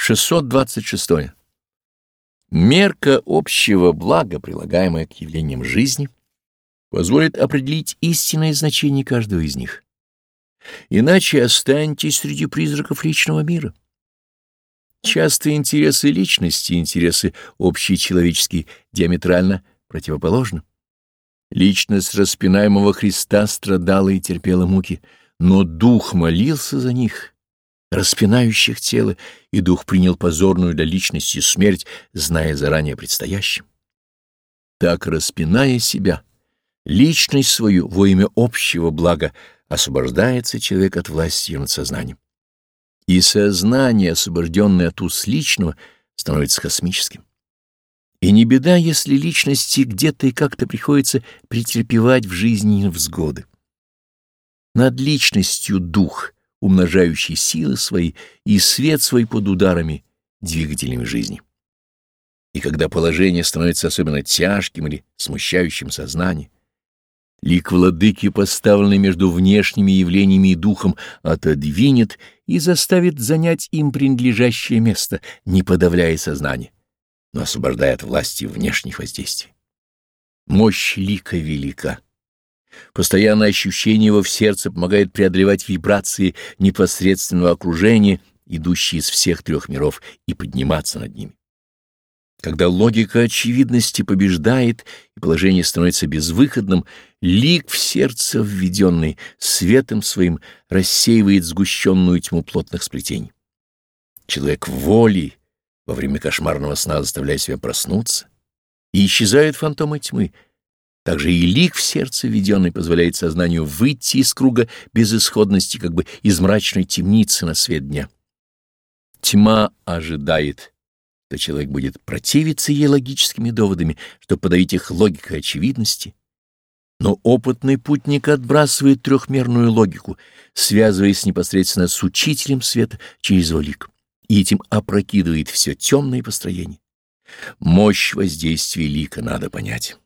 626. Мерка общего блага, прилагаемая к явлениям жизни, позволит определить истинное значение каждого из них. Иначе останетесь среди призраков личного мира. Часто интересы личности и интересы общечеловеческие диаметрально противоположны. Личность распинаемого Христа страдала и терпела муки, но Дух молился за них распинающих тело, и дух принял позорную для личности смерть, зная заранее предстоящем. Так, распиная себя, личность свою во имя общего блага, освобождается человек от власти над сознанием. И сознание, освобожденное от уз личного, становится космическим. И не беда, если личности где-то и как-то приходится претерпевать в жизни невзгоды. Над личностью дух — умножающий силы свои и свет свой под ударами, двигателями жизни. И когда положение становится особенно тяжким или смущающим сознание, лик владыки, поставленный между внешними явлениями и духом, отодвинет и заставит занять им принадлежащее место, не подавляя сознание, но освобождая от власти внешних воздействий. Мощь лика велика Постоянное ощущение его в сердце помогает преодолевать вибрации непосредственного окружения, идущие из всех трех миров, и подниматься над ними. Когда логика очевидности побеждает и положение становится безвыходным, лик в сердце введенный светом своим рассеивает сгущенную тьму плотных сплетений. Человек волей во время кошмарного сна заставляет себя проснуться, и исчезают фантомы тьмы — также и лик в сердце введенный позволяет сознанию выйти из круга безысходности, как бы из мрачной темницы на свет дня. Тьма ожидает, что человек будет противиться ей логическими доводами, чтобы подавить их логикой очевидности. Но опытный путник отбрасывает трехмерную логику, связываясь непосредственно с учителем света через лик, и этим опрокидывает все темные построения. Мощь воздействия лика надо понять.